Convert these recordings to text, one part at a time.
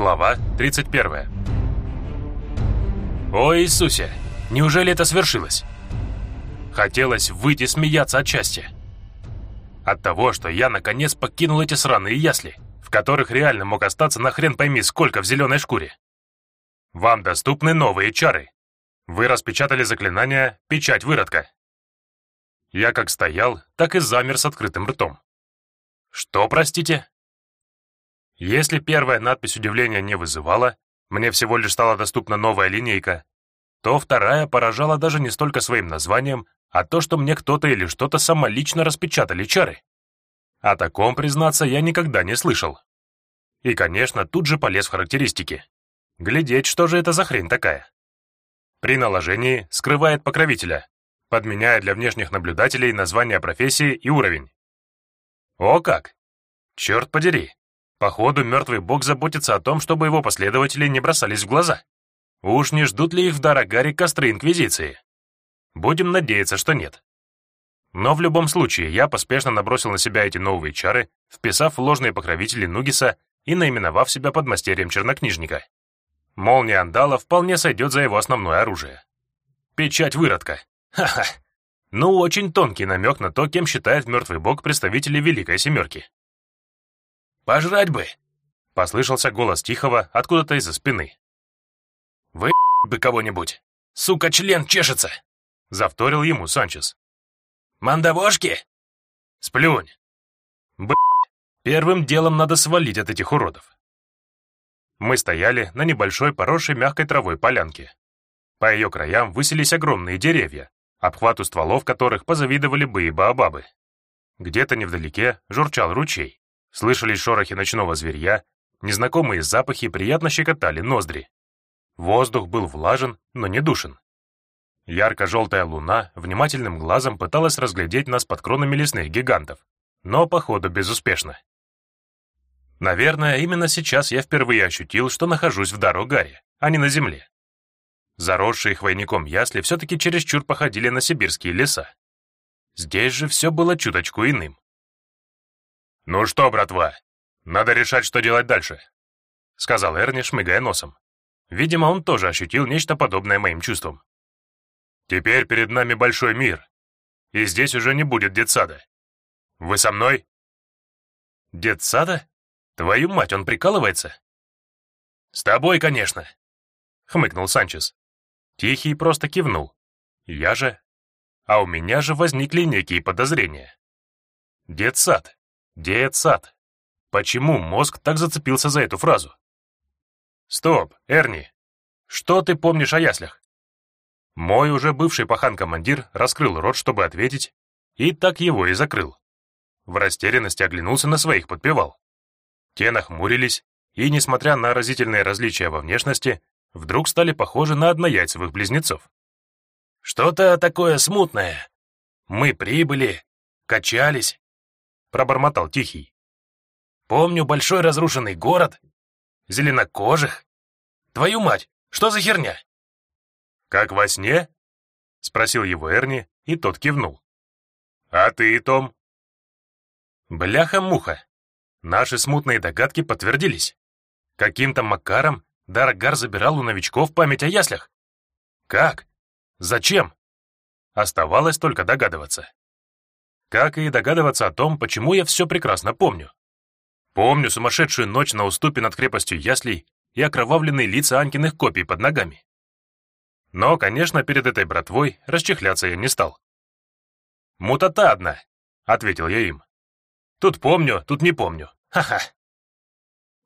Глава 31. О Иисусе, неужели это свершилось? Хотелось выйти смеяться от счастья. От того, что я наконец покинул эти сраные ясли, в которых реально мог остаться на хрен пойми сколько в зеленой шкуре. Вам доступны новые чары. Вы распечатали заклинание «Печать выродка». Я как стоял, так и замер с открытым ртом. Что, простите? Если первая надпись удивления не вызывала, мне всего лишь стала доступна новая линейка, то вторая поражала даже не столько своим названием, а то, что мне кто-то или что-то самолично распечатали чары. О таком, признаться, я никогда не слышал. И, конечно, тут же полез в характеристики. Глядеть, что же это за хрень такая. При наложении скрывает покровителя, подменяя для внешних наблюдателей название профессии и уровень. О как! Черт подери! Походу, мертвый бог заботится о том, чтобы его последователи не бросались в глаза. Уж не ждут ли их в Дарагаре костры Инквизиции? Будем надеяться, что нет. Но в любом случае, я поспешно набросил на себя эти новые чары, вписав в ложные покровители Нугиса и наименовав себя подмастерьем чернокнижника. Молния Андала вполне сойдет за его основное оружие. Печать выродка. Ха-ха. Ну, очень тонкий намек на то, кем считает мертвый бог представителей Великой Семерки. «Пожрать бы!» — послышался голос Тихого откуда-то из-за спины. «Вы бы кого-нибудь! Сука, член чешется!» — завторил ему Санчес. «Мандавошки?» «Сплюнь!» Б***, первым делом надо свалить от этих уродов. Мы стояли на небольшой поросшей мягкой травой полянке. По ее краям высились огромные деревья, обхвату стволов которых позавидовали бы и баобабы. Где-то невдалеке журчал ручей. Слышались шорохи ночного зверья, незнакомые запахи приятно щекотали ноздри. Воздух был влажен, но не душен. Ярко-желтая луна внимательным глазом пыталась разглядеть нас под кронами лесных гигантов, но, походу, безуспешно. Наверное, именно сейчас я впервые ощутил, что нахожусь в Дарогаре, а не на земле. Заросшие хвойником ясли все-таки чересчур походили на сибирские леса. Здесь же все было чуточку иным. «Ну что, братва, надо решать, что делать дальше», — сказал Эрни, шмыгая носом. Видимо, он тоже ощутил нечто подобное моим чувствам. «Теперь перед нами большой мир, и здесь уже не будет детсада. Вы со мной?» «Детсада? Твою мать, он прикалывается?» «С тобой, конечно», — хмыкнул Санчес. Тихий просто кивнул. Я же... А у меня же возникли некие подозрения. Детсад. Детсад. Почему мозг так зацепился за эту фразу? Стоп, Эрни. Что ты помнишь о яслях? Мой уже бывший пахан-командир раскрыл рот, чтобы ответить, и так его и закрыл. В растерянности оглянулся на своих подпевал. Те нахмурились, и, несмотря на разительные различия во внешности, вдруг стали похожи на однояйцевых близнецов. «Что-то такое смутное. Мы прибыли, качались, пробормотал Тихий. «Помню большой разрушенный город, зеленокожих. Твою мать, что за херня?» «Как во сне?» — спросил его Эрни, и тот кивнул. «А ты, Том?» Бляха-муха. Наши смутные догадки подтвердились. Каким-то макаром Дарагар забирал у новичков память о яслях. Как? Зачем? Оставалось только догадываться. Как и догадываться о том, почему я все прекрасно помню. Помню сумасшедшую ночь на уступе над крепостью Яслей и окровавленные лица Анькиных копий под ногами. Но, конечно, перед этой братвой расчехляться я не стал. «Мутата одна», — ответил я им. «Тут помню, тут не помню. Ха-ха».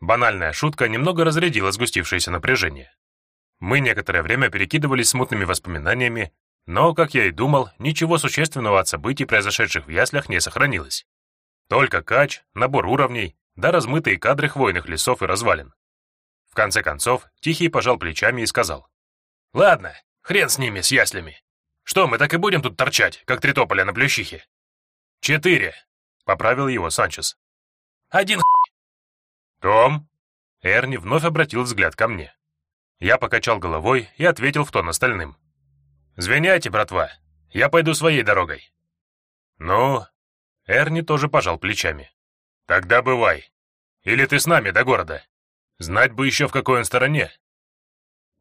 Банальная шутка немного разрядила сгустившееся напряжение. Мы некоторое время перекидывались смутными воспоминаниями но, как я и думал, ничего существенного от событий, произошедших в яслях, не сохранилось. Только кач, набор уровней, да размытые кадры хвойных лесов и развалин. В конце концов, Тихий пожал плечами и сказал. «Ладно, хрен с ними, с яслями. Что, мы так и будем тут торчать, как три тополя на плющихе?» «Четыре», — поправил его Санчес. «Один «Том?» Эрни вновь обратил взгляд ко мне. Я покачал головой и ответил в тон остальным. «Звеняйте, братва, я пойду своей дорогой». «Ну?» Эрни тоже пожал плечами. «Тогда бывай. Или ты с нами до города. Знать бы еще в какой он стороне.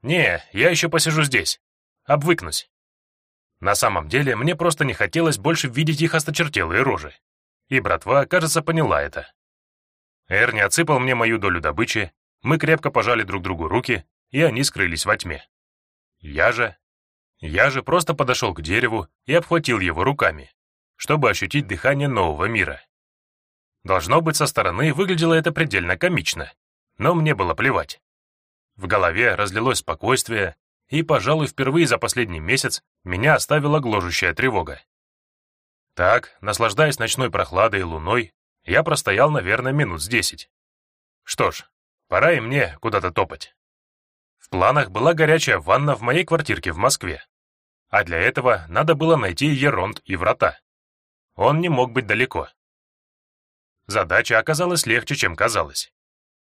Не, я еще посижу здесь. Обвыкнусь. На самом деле, мне просто не хотелось больше видеть их осточертелые рожи. И братва, кажется, поняла это. Эрни отсыпал мне мою долю добычи, мы крепко пожали друг другу руки, и они скрылись во тьме. Я же... Я же просто подошел к дереву и обхватил его руками, чтобы ощутить дыхание нового мира. Должно быть, со стороны выглядело это предельно комично, но мне было плевать. В голове разлилось спокойствие, и, пожалуй, впервые за последний месяц меня оставила гложущая тревога. Так, наслаждаясь ночной прохладой и луной, я простоял, наверное, минут с десять. Что ж, пора и мне куда-то топать. В планах была горячая ванна в моей квартирке в Москве. А для этого надо было найти Еронт и врата. Он не мог быть далеко. Задача оказалась легче, чем казалось.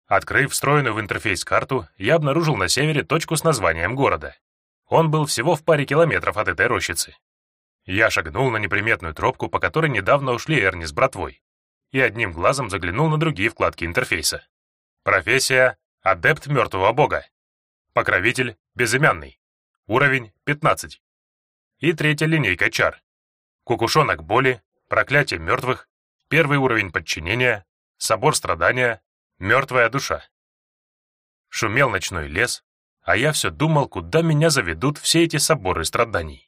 Открыв встроенную в интерфейс карту, я обнаружил на севере точку с названием города. Он был всего в паре километров от этой рощицы. Я шагнул на неприметную тропку, по которой недавно ушли Эрни с братвой, и одним глазом заглянул на другие вкладки интерфейса. Профессия — адепт мертвого бога. Покровитель — безымянный. Уровень — 15. И третья линейка чар. Кукушонок боли, проклятие мертвых, первый уровень подчинения, собор страдания, Мертвая душа. Шумел ночной лес, а я все думал, куда меня заведут все эти соборы страданий.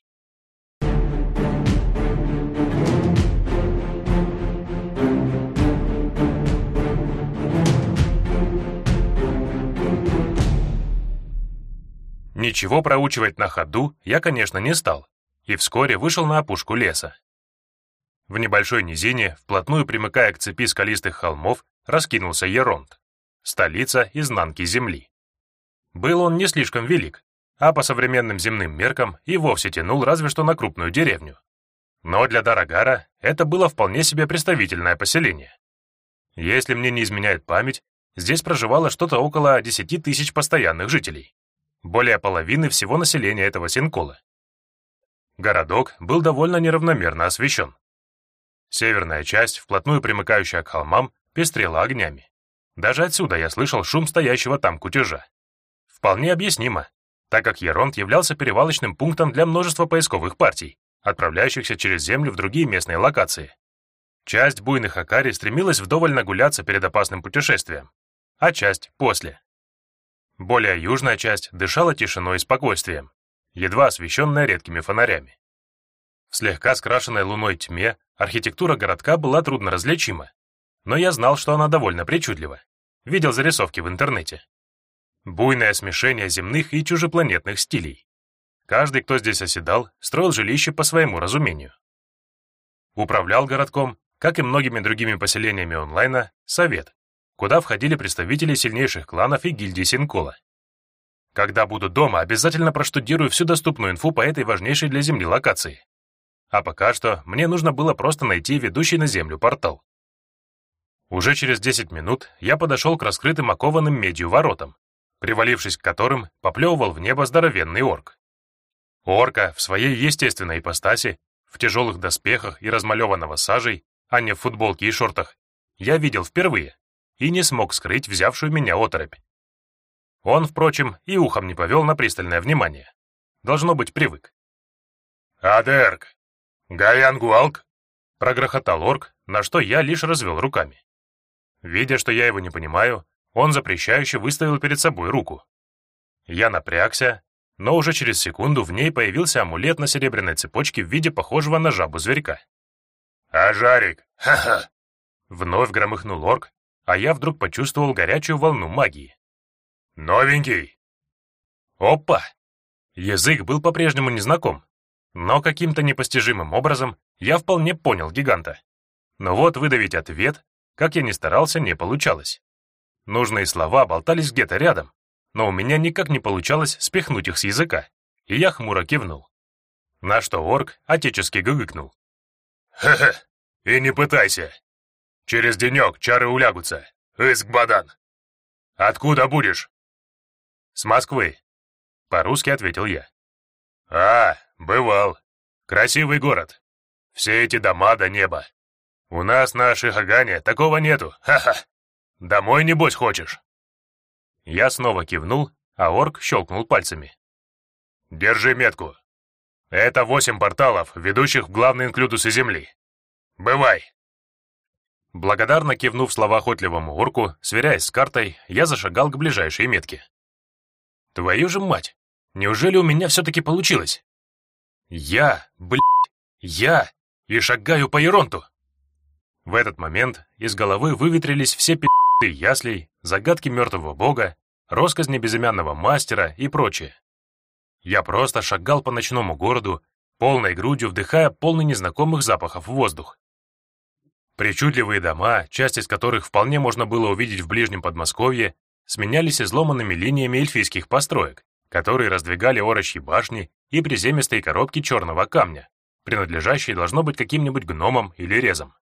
Ничего проучивать на ходу я, конечно, не стал, и вскоре вышел на опушку леса. В небольшой низине, вплотную примыкая к цепи скалистых холмов, раскинулся Еронт, столица изнанки Земли. Был он не слишком велик, а по современным земным меркам и вовсе тянул разве что на крупную деревню. Но для Дарагара это было вполне себе представительное поселение. Если мне не изменяет память, здесь проживало что-то около 10 тысяч постоянных жителей, более половины всего населения этого Синкола. Городок был довольно неравномерно освещен. Северная часть, вплотную примыкающая к холмам, пестрела огнями. Даже отсюда я слышал шум стоящего там кутежа. Вполне объяснимо, так как Еронт являлся перевалочным пунктом для множества поисковых партий, отправляющихся через землю в другие местные локации. Часть буйных Акари стремилась вдоволь нагуляться перед опасным путешествием, а часть — после. Более южная часть дышала тишиной и спокойствием, едва освещенная редкими фонарями. В слегка скрашенной луной тьме архитектура городка была трудно различима, но я знал, что она довольно причудлива. Видел зарисовки в интернете. Буйное смешение земных и чужепланетных стилей. Каждый, кто здесь оседал, строил жилище по своему разумению. Управлял городком, как и многими другими поселениями онлайна, совет, куда входили представители сильнейших кланов и гильдий Синкола. Когда буду дома, обязательно проштудирую всю доступную инфу по этой важнейшей для Земли локации. А пока что мне нужно было просто найти ведущий на Землю портал. Уже через 10 минут я подошел к раскрытым окованным медью воротам, привалившись к которым поплевывал в небо здоровенный орк. Орка в своей естественной ипостаси, в тяжелых доспехах и размалеванного сажей, а не в футболке и шортах, я видел впервые и не смог скрыть взявшую меня оторопь. Он, впрочем, и ухом не повел на пристальное внимание. Должно быть, привык. «Адерк! Гаянгуалк!» — прогрохотал орк, на что я лишь развел руками. Видя, что я его не понимаю, он запрещающе выставил перед собой руку. Я напрягся, но уже через секунду в ней появился амулет на серебряной цепочке в виде похожего на жабу зверька. «А жарик? Ха-ха!» Вновь громыхнул орк, а я вдруг почувствовал горячую волну магии. «Новенький!» «Опа!» Язык был по-прежнему незнаком, но каким-то непостижимым образом я вполне понял гиганта. Но вот выдавить ответ как я ни старался, не получалось. Нужные слова болтались где-то рядом, но у меня никак не получалось спихнуть их с языка, и я хмуро кивнул. На что орк отечески гыгыкнул. «Хе-хе, и не пытайся. Через денек чары улягутся. Иск-бадан. Откуда будешь?» «С Москвы», — по-русски ответил я. «А, бывал. Красивый город. Все эти дома до неба. У нас на Шихагане такого нету, ха-ха. Домой, небось, хочешь?» Я снова кивнул, а орк щелкнул пальцами. «Держи метку. Это восемь порталов, ведущих в главные инклюдусы Земли. Бывай!» Благодарно кивнув словоохотливому орку, сверяясь с картой, я зашагал к ближайшей метке. «Твою же мать! Неужели у меня все-таки получилось?» «Я, блядь, я и шагаю по Еронту!» В этот момент из головы выветрились все пи***ты яслей, загадки мертвого бога, росказни безымянного мастера и прочее. Я просто шагал по ночному городу, полной грудью вдыхая полный незнакомых запахов воздух. Причудливые дома, часть из которых вполне можно было увидеть в ближнем Подмосковье, сменялись изломанными линиями эльфийских построек, которые раздвигали орочьи башни и приземистые коробки черного камня, принадлежащие, должно быть, каким-нибудь гномам или резам.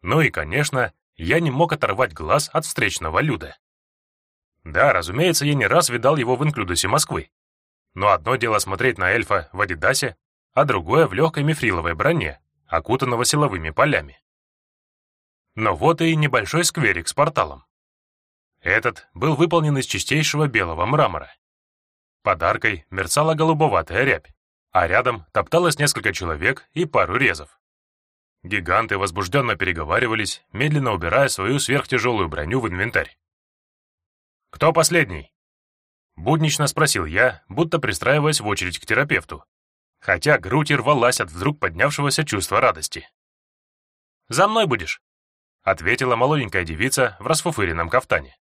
Ну и, конечно, я не мог оторвать глаз от встречного Люда. Да, разумеется, я не раз видал его в инклюдусе Москвы. Но одно дело смотреть на эльфа в Адидасе, а другое в легкой мифриловой броне, окутанного силовыми полями. Но вот и небольшой скверик с порталом. Этот был выполнен из чистейшего белого мрамора. Подаркой мерцала голубоватая рябь, а рядом топталось несколько человек и пару резов. Гиганты возбужденно переговаривались, медленно убирая свою сверхтяжелую броню в инвентарь. «Кто последний?» Буднично спросил я, будто пристраиваясь в очередь к терапевту, хотя грудь рвалась от вдруг поднявшегося чувства радости. «За мной будешь», — ответила молоденькая девица в расфуфыренном кафтане.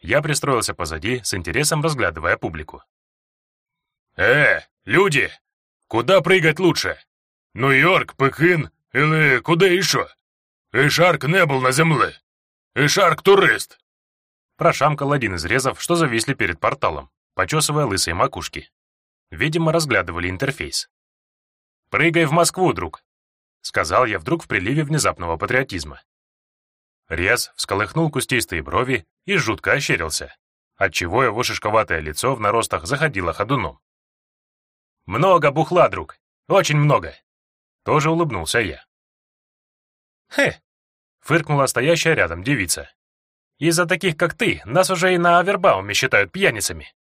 Я пристроился позади, с интересом разглядывая публику. «Э, люди! Куда прыгать лучше? Нью-Йорк, Пекин или куда еще? Ишарк не был на земле. Ишарк турист!» Прошамкал один из резов, что зависли перед порталом, почесывая лысые макушки. Видимо, разглядывали интерфейс. «Прыгай в Москву, друг!» — сказал я вдруг в приливе внезапного патриотизма. Рез всколыхнул кустистые брови и жутко ощерился, отчего его шишковатое лицо в наростах заходило ходуном. «Много бухла, друг, очень много!» Тоже улыбнулся я. «Хе!» — фыркнула стоящая рядом девица. «Из-за таких, как ты, нас уже и на Авербауме считают пьяницами».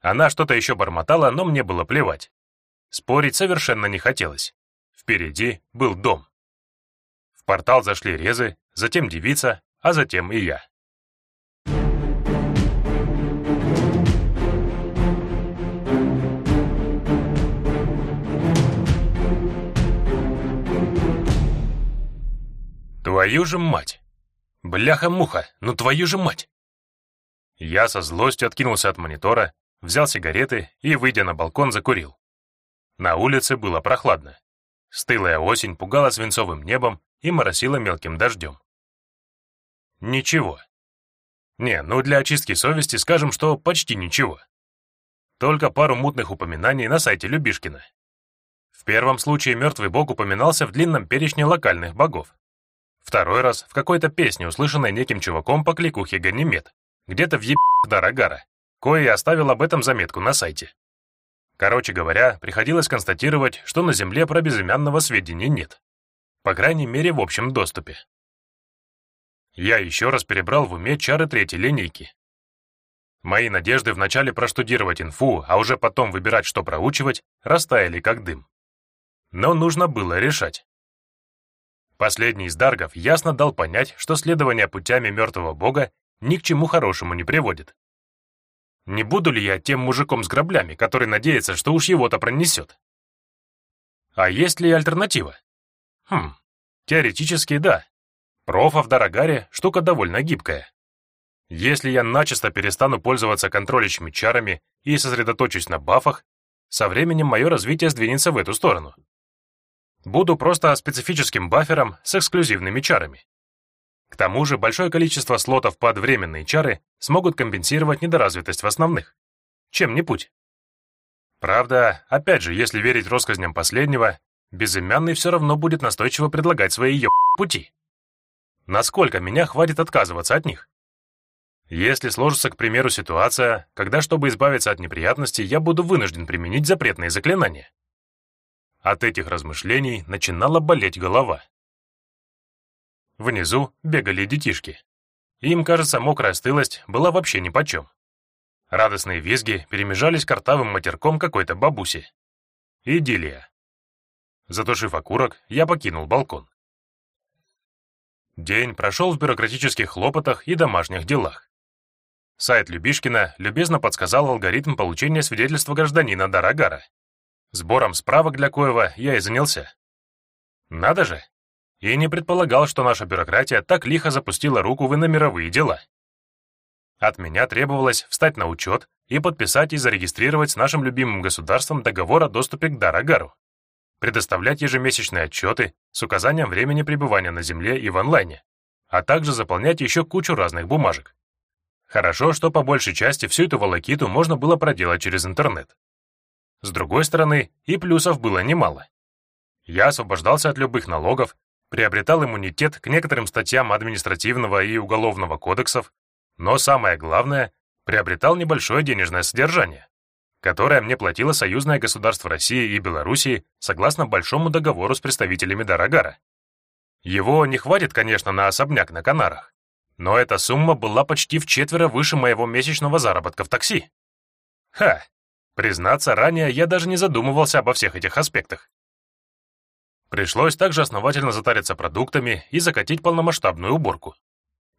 Она что-то еще бормотала, но мне было плевать. Спорить совершенно не хотелось. Впереди был дом. В портал зашли резы, затем девица, а затем и я. Твою же мать! Бляха-муха, ну твою же мать! Я со злостью откинулся от монитора, взял сигареты и, выйдя на балкон, закурил. На улице было прохладно. Стылая осень пугала свинцовым небом и моросила мелким дождем. Ничего. Не, ну для очистки совести скажем, что почти ничего. Только пару мутных упоминаний на сайте Любишкина. В первом случае мертвый бог упоминался в длинном перечне локальных богов. Второй раз в какой-то песне, услышанной неким чуваком по кликухе Ганимед, где-то в еб Дарагара, кое оставил об этом заметку на сайте. Короче говоря, приходилось констатировать, что на Земле про безымянного сведения нет. По крайней мере, в общем доступе. Я еще раз перебрал в уме чары третьей линейки. Мои надежды вначале проштудировать инфу, а уже потом выбирать, что проучивать, растаяли как дым. Но нужно было решать. Последний из даргов ясно дал понять, что следование путями мертвого бога ни к чему хорошему не приводит. Не буду ли я тем мужиком с граблями, который надеется, что уж его-то пронесет? А есть ли альтернатива? Хм, теоретически да. Профа в Дорогаре штука довольно гибкая. Если я начисто перестану пользоваться контролящими чарами и сосредоточусь на бафах, со временем мое развитие сдвинется в эту сторону. Буду просто специфическим бафером с эксклюзивными чарами. К тому же большое количество слотов под временные чары смогут компенсировать недоразвитость в основных. Чем не путь? Правда, опять же, если верить россказням последнего, безымянный все равно будет настойчиво предлагать свои еб пути. Насколько меня хватит отказываться от них? Если сложится, к примеру, ситуация, когда, чтобы избавиться от неприятностей, я буду вынужден применить запретные заклинания. От этих размышлений начинала болеть голова. Внизу бегали детишки. Им, кажется, мокрая стылость была вообще нипочем. Радостные визги перемежались картавым матерком какой-то бабуси. Идиллия. Затушив окурок, я покинул балкон. День прошел в бюрократических хлопотах и домашних делах. Сайт Любишкина любезно подсказал алгоритм получения свидетельства гражданина Дарагара. Сбором справок для Коева я и занялся. Надо же! И не предполагал, что наша бюрократия так лихо запустила руку в иномировые дела. От меня требовалось встать на учет и подписать и зарегистрировать с нашим любимым государством договор о доступе к Дарагару, предоставлять ежемесячные отчеты с указанием времени пребывания на Земле и в онлайне, а также заполнять еще кучу разных бумажек. Хорошо, что по большей части всю эту волокиту можно было проделать через интернет. С другой стороны, и плюсов было немало. Я освобождался от любых налогов, приобретал иммунитет к некоторым статьям административного и уголовного кодексов, но самое главное, приобретал небольшое денежное содержание, которое мне платило союзное государство России и Белоруссии согласно большому договору с представителями Дарагара. Его не хватит, конечно, на особняк на Канарах, но эта сумма была почти в четверо выше моего месячного заработка в такси. Ха! Признаться, ранее я даже не задумывался обо всех этих аспектах. Пришлось также основательно затариться продуктами и закатить полномасштабную уборку.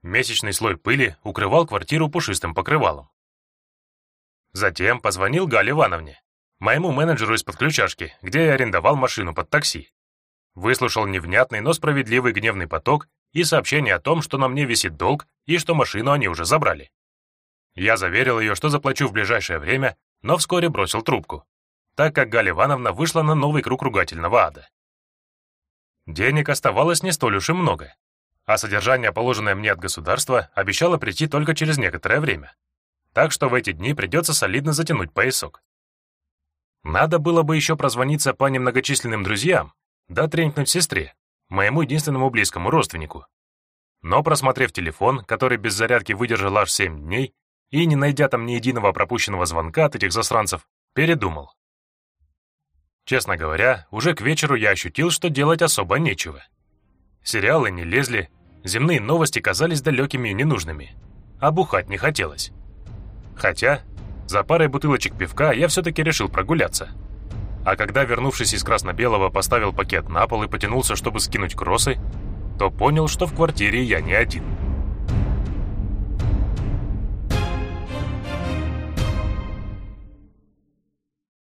Месячный слой пыли укрывал квартиру пушистым покрывалом. Затем позвонил Гале Ивановне, моему менеджеру из подключашки, где я арендовал машину под такси. Выслушал невнятный, но справедливый гневный поток и сообщение о том, что на мне висит долг и что машину они уже забрали. Я заверил ее, что заплачу в ближайшее время, но вскоре бросил трубку, так как Галя Ивановна вышла на новый круг ругательного ада. Денег оставалось не столь уж и много, а содержание, положенное мне от государства, обещало прийти только через некоторое время. Так что в эти дни придется солидно затянуть поясок. Надо было бы еще прозвониться по немногочисленным друзьям, да тренькнуть сестре, моему единственному близкому родственнику. Но, просмотрев телефон, который без зарядки выдержал аж 7 дней, и не найдя там ни единого пропущенного звонка от этих засранцев, передумал. Честно говоря, уже к вечеру я ощутил, что делать особо нечего. Сериалы не лезли, земные новости казались далекими и ненужными, а бухать не хотелось. Хотя, за парой бутылочек пивка я все-таки решил прогуляться. А когда, вернувшись из красно-белого, поставил пакет на пол и потянулся, чтобы скинуть кроссы, то понял, что в квартире я не один.